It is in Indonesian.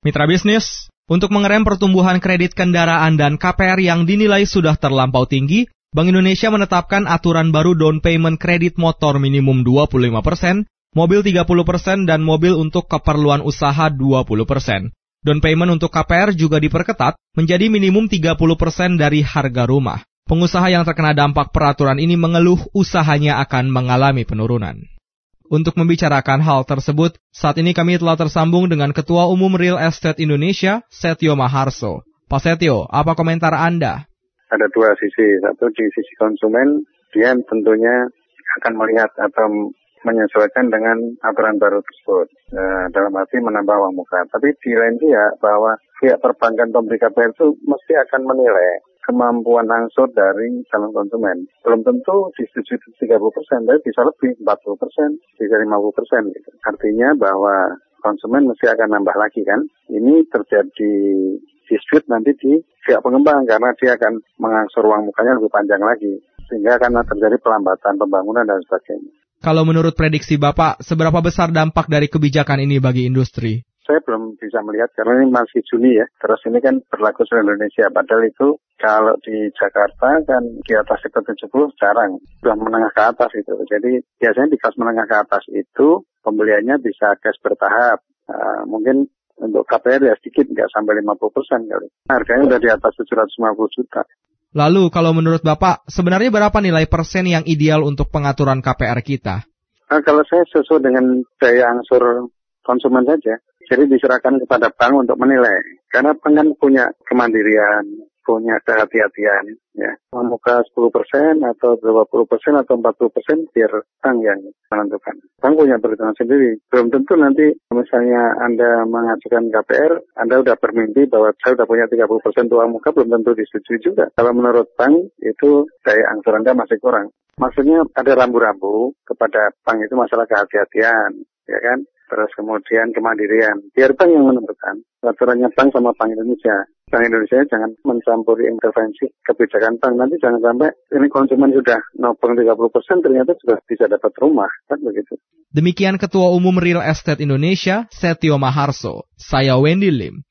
Mitra bisnis, untuk mengerem pertumbuhan kredit kendaraan dan KPR yang dinilai sudah terlampau tinggi, Bank Indonesia menetapkan aturan baru down payment kredit motor minimum 25%, mobil 30%, dan mobil untuk keperluan usaha 20%. Down payment untuk KPR juga diperketat menjadi minimum 30% dari harga rumah. Pengusaha yang terkena dampak peraturan ini mengeluh usahanya akan mengalami penurunan. Untuk membicarakan hal tersebut, saat ini kami telah tersambung dengan Ketua Umum Real Estate Indonesia, Setio Maharso. Pak Setio, apa komentar Anda? Ada dua sisi. Satu di sisi konsumen, dia tentunya akan melihat atau menyesuaikan dengan aturan baru tersebut. Nah, dalam arti menambah uang muka. Tapi di lain pihak bahwa pihak perbankan pemberi KPR itu mesti akan menilai kemampuan angsur dari calon konsumen. Belum tentu disetujui 30 persen, tapi bisa lebih 40 persen, bisa 50 persen. Gitu. Artinya bahwa konsumen mesti akan nambah lagi kan. Ini terjadi dispute nanti di pihak pengembang karena dia akan mengangsur uang mukanya lebih panjang lagi. Sehingga akan terjadi pelambatan pembangunan dan sebagainya. Kalau menurut prediksi Bapak, seberapa besar dampak dari kebijakan ini bagi industri? Saya belum bisa melihat karena ini masih Juni ya. Terus ini kan berlaku seluruh Indonesia. Padahal itu kalau di Jakarta kan di atas itu 70 jarang. Sudah menengah ke atas itu. Jadi biasanya di kelas menengah ke atas itu pembeliannya bisa cash bertahap. Uh, mungkin untuk KPR ya sedikit, nggak sampai 50 persen kali. Harganya udah di atas 750 juta. Lalu kalau menurut Bapak, sebenarnya berapa nilai persen yang ideal untuk pengaturan KPR kita? Nah, kalau saya sesuai dengan daya angsur konsumen saja. Jadi diserahkan kepada bank untuk menilai. Karena bank kan punya kemandirian, punya kehati-hatian. Ya. Muka 10 persen atau 20 persen atau 40 persen biar bank yang menentukan. Bank punya perhitungan sendiri. Belum tentu nanti misalnya Anda mengajukan KPR, Anda sudah bermimpi bahwa saya sudah punya 30 persen uang muka, belum tentu disetujui juga. Kalau menurut bank, itu daya angsur Anda masih kurang. Maksudnya ada rambu-rambu kepada bank itu masalah kehati-hatian, ya kan? Terus kemudian kemandirian. Biar bank yang menentukan. Aturannya bank sama Bank Indonesia. Bank Indonesia jangan mencampuri intervensi kebijakan bank. Nanti jangan sampai ini konsumen sudah nopang 30 persen ternyata sudah bisa dapat rumah. Kan begitu. Demikian Ketua Umum Real Estate Indonesia, Setio Maharso. Saya Wendy Lim.